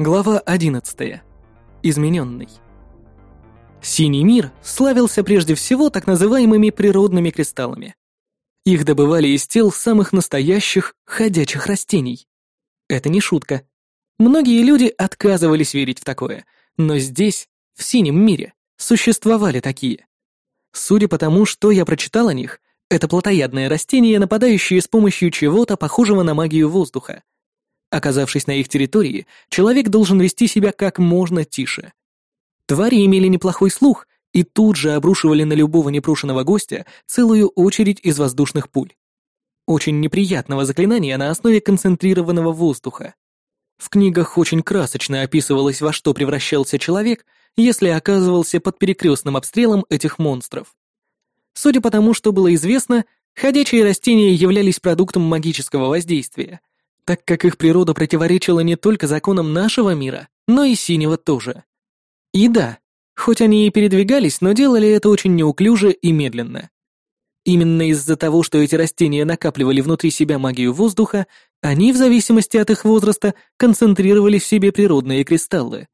Глава 11. Измененный. Синий мир славился прежде всего так называемыми природными кристаллами. Их добывали из тел самых настоящих ходячих растений. Это не шутка. Многие люди отказывались верить в такое, но здесь, в синем мире, существовали такие. Судя по тому, что я прочитал о них, это плотоядные растения, нападающие с помощью чего-то похожего на магию воздуха. Оказавшись на их территории, человек должен вести себя как можно тише. Твари имели неплохой слух и тут же обрушивали на любого непрошенного гостя целую очередь из воздушных пуль. Очень неприятного заклинания на основе концентрированного воздуха. В книгах очень красочно описывалось, во что превращался человек, если оказывался под перекрестным обстрелом этих монстров. Судя по тому, что было известно, ходячие растения являлись продуктом магического воздействия, так как их природа противоречила не только законам нашего мира, но и синего тоже. И да, хоть они и передвигались, но делали это очень неуклюже и медленно. Именно из-за того, что эти растения накапливали внутри себя магию воздуха, они, в зависимости от их возраста, концентрировали в себе природные кристаллы.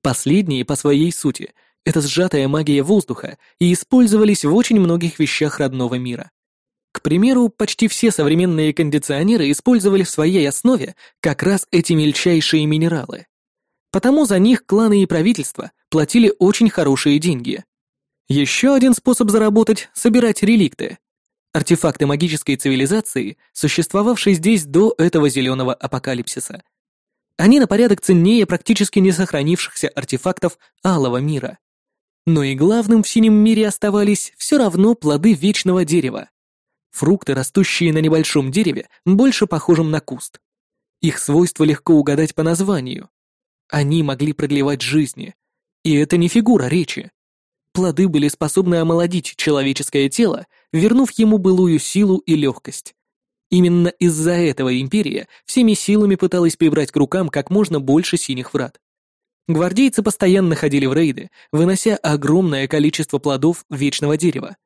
Последние, по своей сути, это сжатая магия воздуха и использовались в очень многих вещах родного мира. Примеру, почти все современные кондиционеры использовали в своей основе как раз эти мельчайшие минералы. Потому за них кланы и правительства платили очень хорошие деньги. Еще один способ заработать — собирать реликты. Артефакты магической цивилизации, существовавшей здесь до этого зеленого апокалипсиса. Они на порядок ценнее практически не сохранившихся артефактов алого мира. Но и главным в синем мире оставались все равно плоды вечного дерева. Фрукты, растущие на небольшом дереве, больше похожим на куст. Их свойства легко угадать по названию. Они могли продлевать жизни. И это не фигура речи. Плоды были способны омолодить человеческое тело, вернув ему былую силу и легкость. Именно из-за этого империя всеми силами пыталась прибрать к рукам как можно больше синих врат. Гвардейцы постоянно ходили в рейды, вынося огромное количество плодов вечного дерева,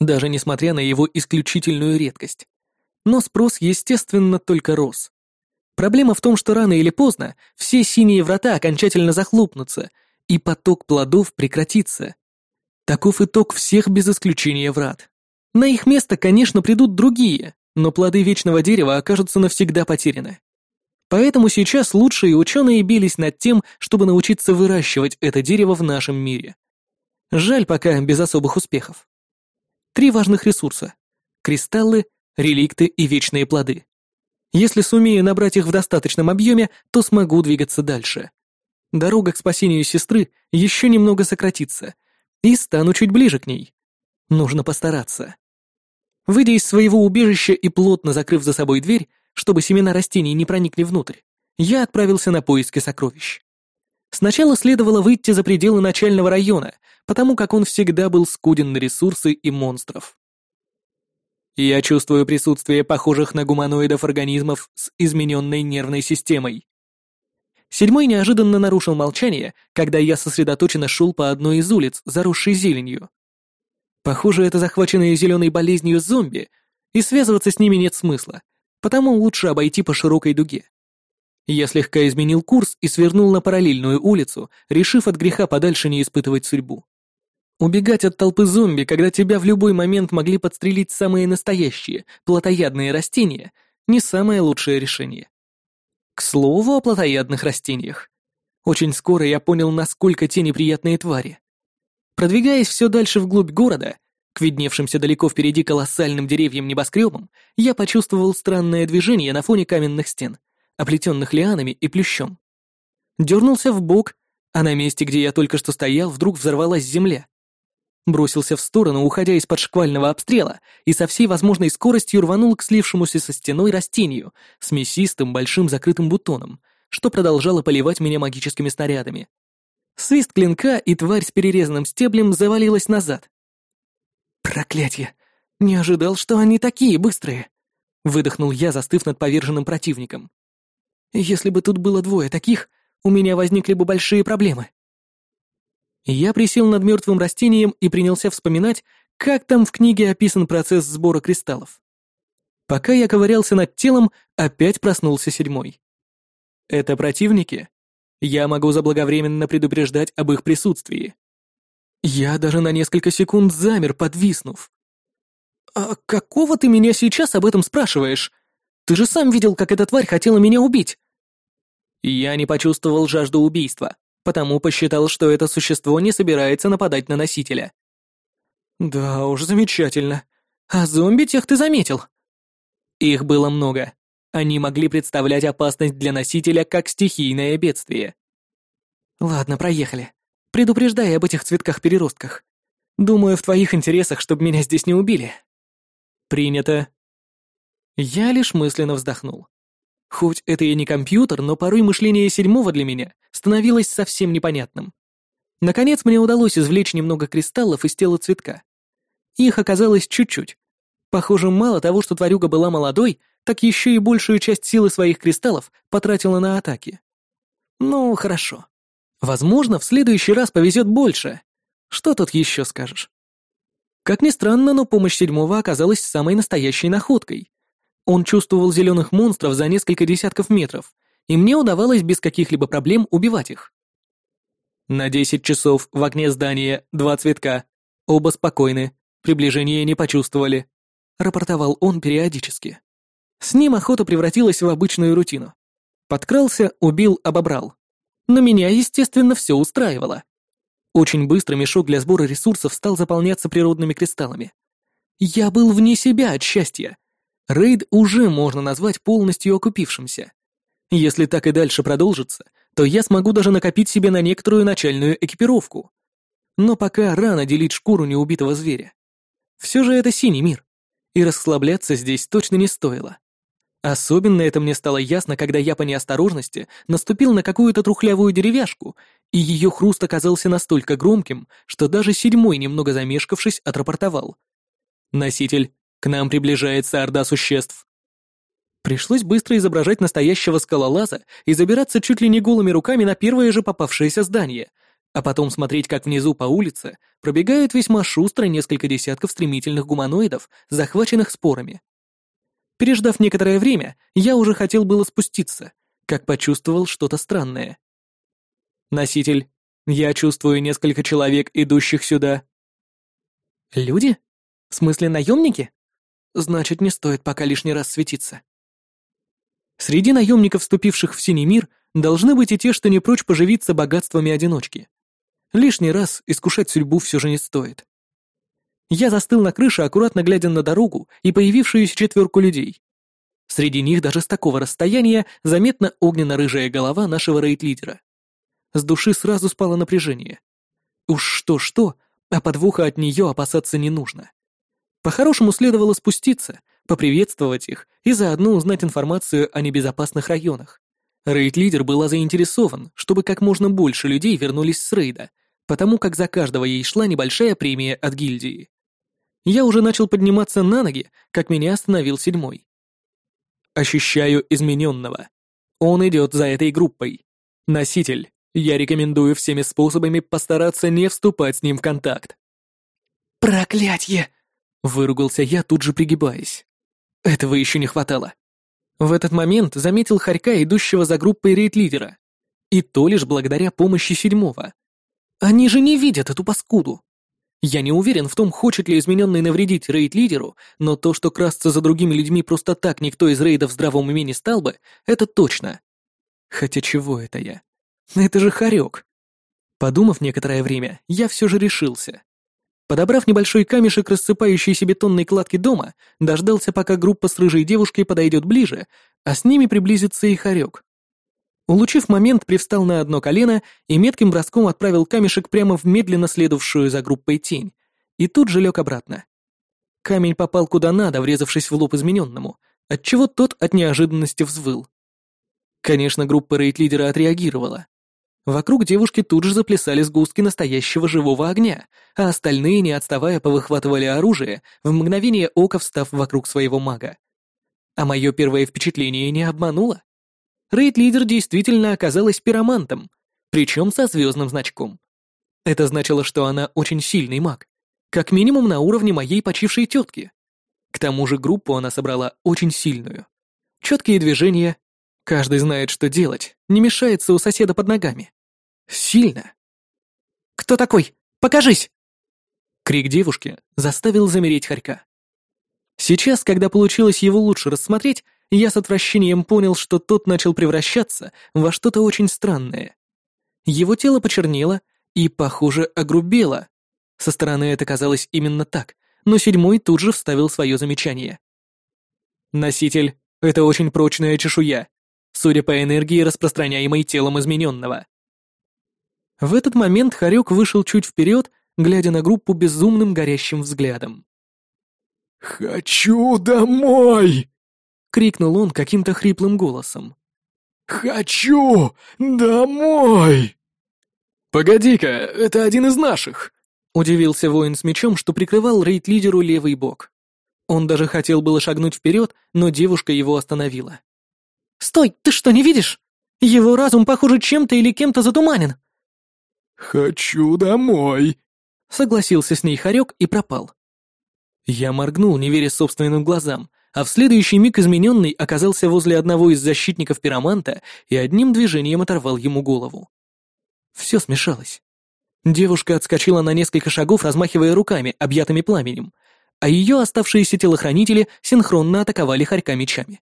даже несмотря на его исключительную редкость. Но спрос, естественно, только рос. Проблема в том, что рано или поздно все синие врата окончательно захлопнутся, и поток плодов прекратится. Таков итог всех без исключения врат. На их место, конечно, придут другие, но плоды вечного дерева окажутся навсегда потеряны. Поэтому сейчас лучшие ученые бились над тем, чтобы научиться выращивать это дерево в нашем мире. Жаль пока без особых успехов. Три важных ресурса — кристаллы, реликты и вечные плоды. Если сумею набрать их в достаточном объеме, то смогу двигаться дальше. Дорога к спасению сестры еще немного сократится, и стану чуть ближе к ней. Нужно постараться. Выйдя из своего убежища и плотно закрыв за собой дверь, чтобы семена растений не проникли внутрь, я отправился на поиски сокровищ. Сначала следовало выйти за пределы начального района, потому как он всегда был скуден на ресурсы и монстров. Я чувствую присутствие похожих на гуманоидов организмов с измененной нервной системой. Седьмой неожиданно нарушил молчание, когда я сосредоточенно шел по одной из улиц, заросшей зеленью. Похоже, это захваченные зеленой болезнью зомби, и связываться с ними нет смысла, потому лучше обойти по широкой дуге. Я слегка изменил курс и свернул на параллельную улицу, решив от греха подальше не испытывать судьбу. Убегать от толпы зомби, когда тебя в любой момент могли подстрелить самые настоящие, плотоядные растения, не самое лучшее решение. К слову о плотоядных растениях. Очень скоро я понял, насколько те неприятные твари. Продвигаясь все дальше вглубь города, к видневшимся далеко впереди колоссальным деревьям-небоскребам, я почувствовал странное движение на фоне каменных стен — оплетенных лианами и плющом. Дернулся в бок, а на месте, где я только что стоял, вдруг взорвалась земля. Бросился в сторону, уходя из-под шквального обстрела, и со всей возможной скоростью рванул к слившемуся со стеной растению с мясистым большим закрытым бутоном, что продолжало поливать меня магическими снарядами. Свист клинка, и тварь с перерезанным стеблем завалилась назад. «Проклятье! Не ожидал, что они такие быстрые!» — выдохнул я, застыв над поверженным противником. Если бы тут было двое таких, у меня возникли бы большие проблемы. Я присел над мертвым растением и принялся вспоминать, как там в книге описан процесс сбора кристаллов. Пока я ковырялся над телом, опять проснулся седьмой. Это противники? Я могу заблаговременно предупреждать об их присутствии. Я даже на несколько секунд замер, подвиснув. «А какого ты меня сейчас об этом спрашиваешь? Ты же сам видел, как эта тварь хотела меня убить!» Я не почувствовал жажду убийства, потому посчитал, что это существо не собирается нападать на носителя. «Да уж, замечательно. А зомби тех ты заметил?» Их было много. Они могли представлять опасность для носителя как стихийное бедствие. «Ладно, проехали. Предупреждай об этих цветках-переростках. Думаю, в твоих интересах, чтобы меня здесь не убили». «Принято». Я лишь мысленно вздохнул. Хоть это и не компьютер, но порой мышление седьмого для меня становилось совсем непонятным. Наконец мне удалось извлечь немного кристаллов из тела цветка. Их оказалось чуть-чуть. Похоже, мало того, что тварюга была молодой, так еще и большую часть силы своих кристаллов потратила на атаки. Ну, хорошо. Возможно, в следующий раз повезет больше. Что тут еще скажешь? Как ни странно, но помощь седьмого оказалась самой настоящей находкой. Он чувствовал зеленых монстров за несколько десятков метров, и мне удавалось без каких-либо проблем убивать их. На десять часов в окне здания два цветка. Оба спокойны, приближения не почувствовали. Рапортовал он периодически. С ним охота превратилась в обычную рутину. Подкрался, убил, обобрал. Но меня, естественно, все устраивало. Очень быстро мешок для сбора ресурсов стал заполняться природными кристаллами. Я был вне себя от счастья. Рейд уже можно назвать полностью окупившимся. Если так и дальше продолжится, то я смогу даже накопить себе на некоторую начальную экипировку. Но пока рано делить шкуру неубитого зверя. Все же это синий мир, и расслабляться здесь точно не стоило. Особенно это мне стало ясно, когда я по неосторожности наступил на какую-то трухлявую деревяшку, и ее хруст оказался настолько громким, что даже седьмой, немного замешкавшись, отрапортовал. «Носитель, к нам приближается орда существ». Пришлось быстро изображать настоящего скалолаза и забираться чуть ли не голыми руками на первое же попавшееся здание, а потом смотреть, как внизу по улице пробегают весьма шустро несколько десятков стремительных гуманоидов, захваченных спорами. Переждав некоторое время, я уже хотел было спуститься, как почувствовал что-то странное. «Носитель, я чувствую несколько человек, идущих сюда». «Люди? В смысле наемники? Значит, не стоит пока лишний раз светиться». Среди наемников, вступивших в Синий мир, должны быть и те, что не прочь поживиться богатствами одиночки. Лишний раз искушать судьбу все же не стоит. Я застыл на крыше, аккуратно глядя на дорогу и появившуюся четверку людей. Среди них даже с такого расстояния заметна огненно-рыжая голова нашего рейд-лидера. С души сразу спало напряжение. Уж что-что, а подвоха от нее опасаться не нужно. По-хорошему следовало спуститься, поприветствовать их и заодно узнать информацию о небезопасных районах. Рейд-лидер была заинтересован, чтобы как можно больше людей вернулись с рейда, потому как за каждого ей шла небольшая премия от гильдии. Я уже начал подниматься на ноги, как меня остановил седьмой. Ощущаю измененного. Он идет за этой группой. Носитель. Я рекомендую всеми способами постараться не вступать с ним в контакт. «Проклятье!» — выругался я, тут же пригибаясь. Этого еще не хватало. В этот момент заметил Харька, идущего за группой рейд-лидера. И то лишь благодаря помощи седьмого. Они же не видят эту паскуду. Я не уверен в том, хочет ли измененный навредить рейд-лидеру, но то, что красться за другими людьми просто так никто из рейдов в здравом уме не стал бы, это точно. Хотя чего это я? Это же хорек. Подумав некоторое время, я все же решился. Подобрав небольшой камешек рассыпающейся бетонной кладки дома, дождался, пока группа с рыжей девушкой подойдет ближе, а с ними приблизится и хорек. Улучив момент, привстал на одно колено и метким броском отправил камешек прямо в медленно следовавшую за группой тень, и тут же лег обратно. Камень попал куда надо, врезавшись в лоб измененному, отчего тот от неожиданности взвыл. Конечно, группа рейд-лидера отреагировала. Вокруг девушки тут же заплясали сгустки настоящего живого огня, а остальные, не отставая, повыхватывали оружие, в мгновение ока встав вокруг своего мага. А мое первое впечатление не обмануло. Рейд-лидер действительно оказалась пиромантом, причем со звездным значком. Это значило, что она очень сильный маг, как минимум на уровне моей почившей тетки. К тому же группу она собрала очень сильную. Четкие движения, Каждый знает, что делать, не мешается у соседа под ногами. Сильно. «Кто такой? Покажись!» Крик девушки заставил замереть хорька. Сейчас, когда получилось его лучше рассмотреть, я с отвращением понял, что тот начал превращаться во что-то очень странное. Его тело почернело и, похоже, огрубело. Со стороны это казалось именно так, но седьмой тут же вставил свое замечание. «Носитель — это очень прочная чешуя, судя по энергии, распространяемой телом измененного». В этот момент Харек вышел чуть вперед, глядя на группу безумным горящим взглядом. «Хочу домой!» — крикнул он каким-то хриплым голосом. «Хочу домой!» «Погоди-ка, это один из наших!» — удивился воин с мечом, что прикрывал рейд-лидеру левый бок. Он даже хотел было шагнуть вперед, но девушка его остановила. «Стой, ты что, не видишь? Его разум, похоже, чем-то или кем-то затуманен!» «Хочу домой!» — согласился с ней Харек и пропал. Я моргнул, не веря собственным глазам, а в следующий миг измененный оказался возле одного из защитников пироманта и одним движением оторвал ему голову. Все смешалось. Девушка отскочила на несколько шагов, размахивая руками, объятыми пламенем, а ее оставшиеся телохранители синхронно атаковали хорька мечами.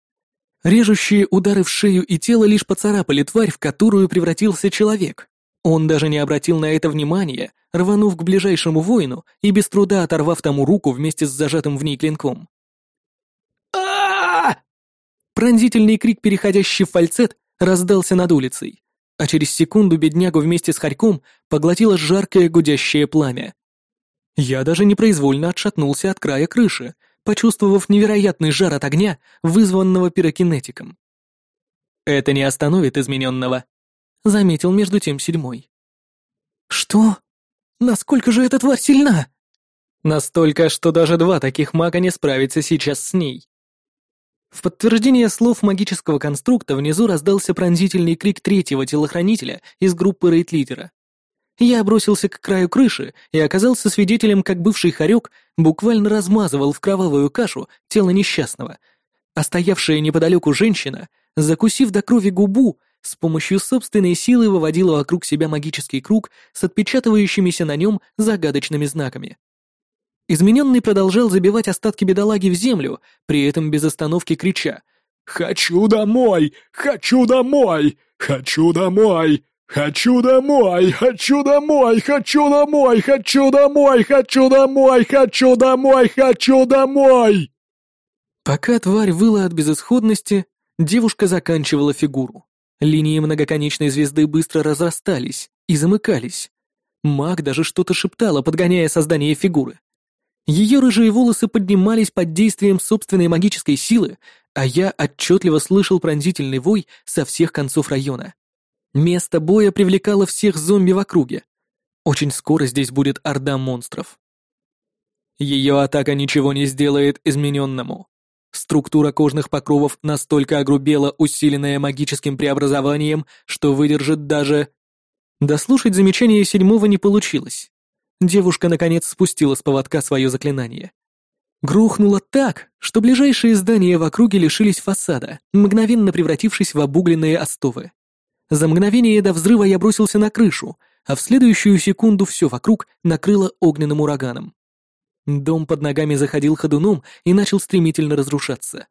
Режущие удары в шею и тело лишь поцарапали тварь, в которую превратился человек. Он даже не обратил на это внимания, рванув к ближайшему воину и без труда оторвав тому руку вместе с зажатым в ней клинком. а Пронзительный крик, переходящий в фальцет, раздался над улицей, а через секунду беднягу вместе с хорьком поглотило жаркое гудящее пламя. Я даже непроизвольно отшатнулся от края крыши, почувствовав невероятный жар от огня, вызванного пирокинетиком. «Это не остановит измененного», — заметил между тем седьмой. «Что? Насколько же эта тварь сильна?» «Настолько, что даже два таких мага не справятся сейчас с ней». В подтверждение слов магического конструкта внизу раздался пронзительный крик третьего телохранителя из группы рейд-лидера. Я бросился к краю крыши и оказался свидетелем, как бывший хорек буквально размазывал в кровавую кашу тело несчастного, а стоявшая неподалеку женщина, закусив до крови губу, с помощью собственной силы выводила вокруг себя магический круг с отпечатывающимися на нем загадочными знаками. Измененный продолжал забивать остатки бедолаги в землю, при этом без остановки крича «Хочу домой! Хочу домой! Хочу домой! Хочу домой! Хочу домой! Хочу домой! Хочу домой! Хочу домой! Хочу домой! Хочу домой!» Пока тварь выла от безысходности, девушка заканчивала фигуру. Линии многоконечной звезды быстро разрастались и замыкались. Маг даже что-то шептала, подгоняя создание фигуры. Ее рыжие волосы поднимались под действием собственной магической силы, а я отчетливо слышал пронзительный вой со всех концов района. Место боя привлекало всех зомби в округе. Очень скоро здесь будет орда монстров. Ее атака ничего не сделает измененному. Структура кожных покровов настолько огрубела, усиленная магическим преобразованием, что выдержит даже... Дослушать замечание седьмого не получилось. Девушка, наконец, спустила с поводка свое заклинание. Грохнуло так, что ближайшие здания в округе лишились фасада, мгновенно превратившись в обугленные остовы. За мгновение до взрыва я бросился на крышу, а в следующую секунду все вокруг накрыло огненным ураганом. Дом под ногами заходил ходуном и начал стремительно разрушаться.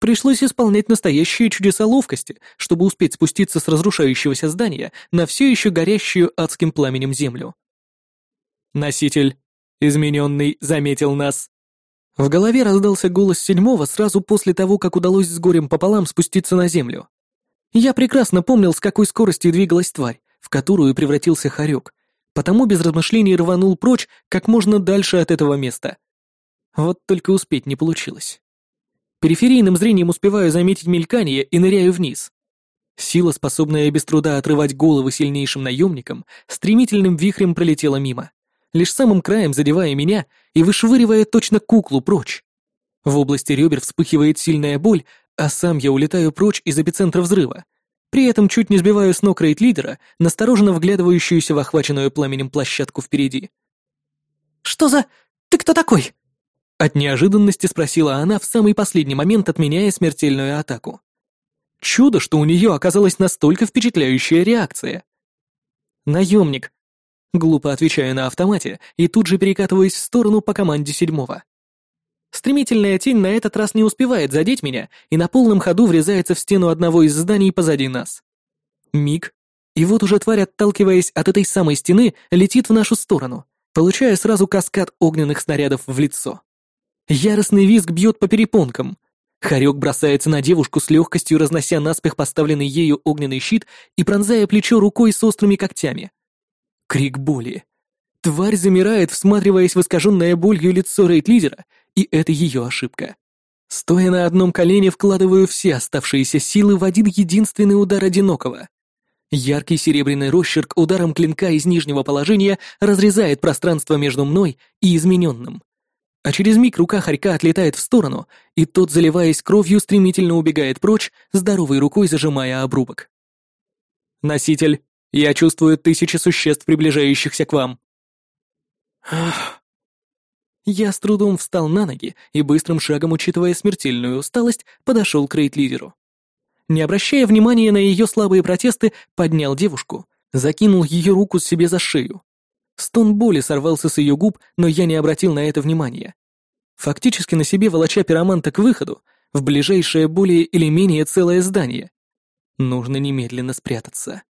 Пришлось исполнять настоящие чудеса ловкости, чтобы успеть спуститься с разрушающегося здания на все еще горящую адским пламенем землю. Носитель, измененный, заметил нас. В голове раздался голос седьмого сразу после того, как удалось с горем пополам спуститься на землю. Я прекрасно помнил, с какой скоростью двигалась тварь, в которую превратился хорек, потому без размышлений рванул прочь как можно дальше от этого места. Вот только успеть не получилось. Периферийным зрением успеваю заметить мелькание и ныряю вниз. Сила, способная без труда отрывать головы сильнейшим наемникам, стремительным вихрем пролетела мимо, лишь самым краем задевая меня и вышвыривая точно куклу прочь. В области ребер вспыхивает сильная боль, а сам я улетаю прочь из эпицентра взрыва, при этом чуть не сбиваю с ног рейд-лидера, настороженно вглядывающуюся в охваченную пламенем площадку впереди. «Что за... Ты кто такой?» От неожиданности спросила она в самый последний момент, отменяя смертельную атаку. Чудо, что у нее оказалась настолько впечатляющая реакция. «Наемник!» Глупо отвечаю на автомате и тут же перекатываюсь в сторону по команде седьмого. Стремительная тень на этот раз не успевает задеть меня и на полном ходу врезается в стену одного из зданий позади нас. Миг, и вот уже тварь, отталкиваясь от этой самой стены, летит в нашу сторону, получая сразу каскад огненных снарядов в лицо. Яростный визг бьет по перепонкам. Харек бросается на девушку с легкостью, разнося наспех поставленный ею огненный щит и пронзая плечо рукой с острыми когтями. Крик боли. Тварь замирает, всматриваясь в искаженное болью лицо рейд-лидера, и это ее ошибка. Стоя на одном колене, вкладываю все оставшиеся силы в один единственный удар одинокого. Яркий серебряный росчерк ударом клинка из нижнего положения разрезает пространство между мной и измененным. А через миг рука хорька отлетает в сторону, и тот, заливаясь кровью, стремительно убегает прочь, здоровой рукой зажимая обрубок. «Носитель, я чувствую тысячи существ, приближающихся к вам». Ах. Я с трудом встал на ноги и быстрым шагом, учитывая смертельную усталость, подошел к рейд-лидеру не обращая внимания на ее слабые протесты, поднял девушку, закинул ее руку себе за шею. Стон боли сорвался с ее губ, но я не обратил на это внимания. Фактически на себе волоча пироманта к выходу, в ближайшее более или менее целое здание. Нужно немедленно спрятаться.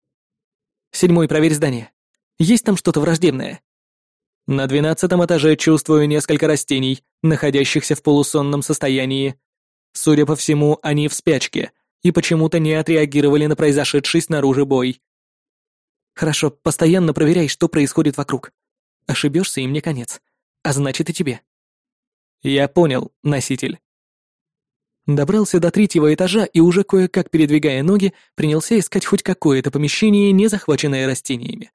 Седьмой, проверь здание. Есть там что-то враждебное? На двенадцатом этаже чувствую несколько растений, находящихся в полусонном состоянии. Судя по всему, они в спячке, и почему-то не отреагировали на произошедший снаружи бой. Хорошо, постоянно проверяй, что происходит вокруг. Ошибешься, и мне конец. А значит, и тебе. Я понял, носитель. Добрался до третьего этажа и уже кое-как передвигая ноги, принялся искать хоть какое-то помещение, не захваченное растениями.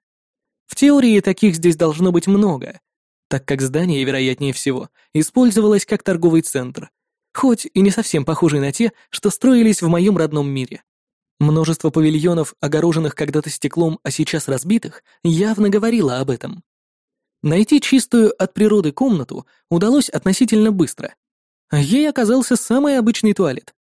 В теории таких здесь должно быть много, так как здание, вероятнее всего, использовалось как торговый центр, хоть и не совсем похожий на те, что строились в моем родном мире. Множество павильонов, огороженных когда-то стеклом, а сейчас разбитых, явно говорило об этом. Найти чистую от природы комнату удалось относительно быстро. Ей оказался самый обычный туалет.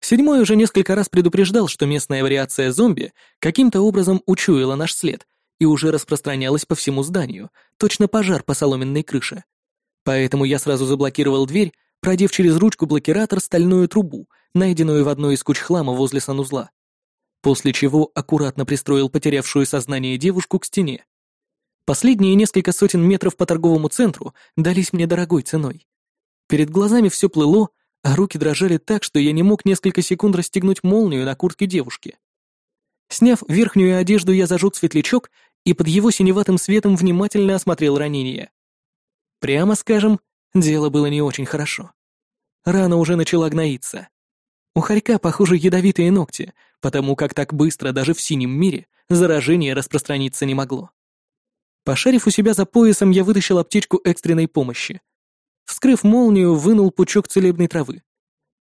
Седьмой уже несколько раз предупреждал, что местная вариация зомби каким-то образом учуяла наш след и уже распространялась по всему зданию, точно пожар по соломенной крыше. Поэтому я сразу заблокировал дверь, продев через ручку блокиратор стальную трубу, найденную в одной из куч хлама возле санузла. После чего аккуратно пристроил потерявшую сознание девушку к стене. Последние несколько сотен метров по торговому центру дались мне дорогой ценой. Перед глазами все плыло, а руки дрожали так, что я не мог несколько секунд расстегнуть молнию на куртке девушки. Сняв верхнюю одежду, я зажег светлячок и под его синеватым светом внимательно осмотрел ранение. Прямо скажем, Дело было не очень хорошо. Рана уже начала гноиться. У хорька, похоже, ядовитые ногти, потому как так быстро даже в синем мире заражение распространиться не могло. Пошарив у себя за поясом, я вытащил аптечку экстренной помощи. Вскрыв молнию, вынул пучок целебной травы.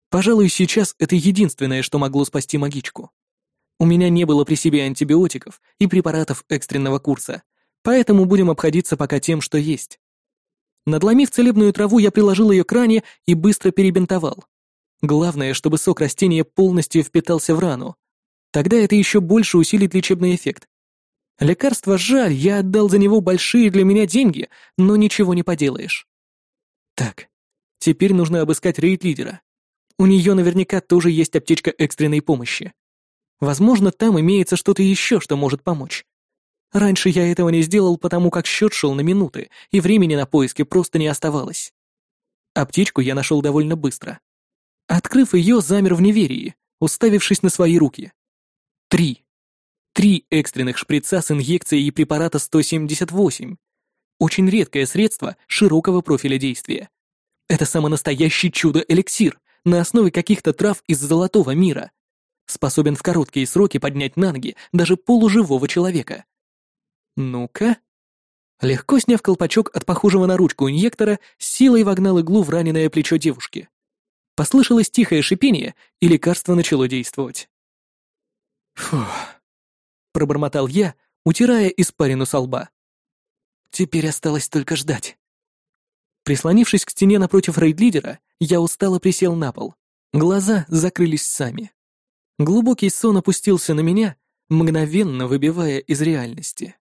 Пожалуй, сейчас это единственное, что могло спасти магичку. У меня не было при себе антибиотиков и препаратов экстренного курса, поэтому будем обходиться пока тем, что есть. Надломив целебную траву, я приложил ее к ране и быстро перебинтовал. Главное, чтобы сок растения полностью впитался в рану. Тогда это еще больше усилит лечебный эффект. Лекарство жаль, я отдал за него большие для меня деньги, но ничего не поделаешь. Так, теперь нужно обыскать рейд-лидера. У нее наверняка тоже есть аптечка экстренной помощи. Возможно, там имеется что-то еще, что может помочь. Раньше я этого не сделал, потому как счет шел на минуты, и времени на поиски просто не оставалось. Аптечку я нашел довольно быстро. Открыв ее, замер в неверии, уставившись на свои руки. Три. Три экстренных шприца с инъекцией препарата 178. Очень редкое средство широкого профиля действия. Это самонастоящий чудо-эликсир на основе каких-то трав из золотого мира. Способен в короткие сроки поднять на ноги даже полуживого человека. «Ну-ка». Легко сняв колпачок от похожего на ручку инъектора, силой вогнал иглу в раненое плечо девушки. Послышалось тихое шипение, и лекарство начало действовать. «Фух», — пробормотал я, утирая испарину со лба. «Теперь осталось только ждать». Прислонившись к стене напротив рейд-лидера, я устало присел на пол. Глаза закрылись сами. Глубокий сон опустился на меня, мгновенно выбивая из реальности.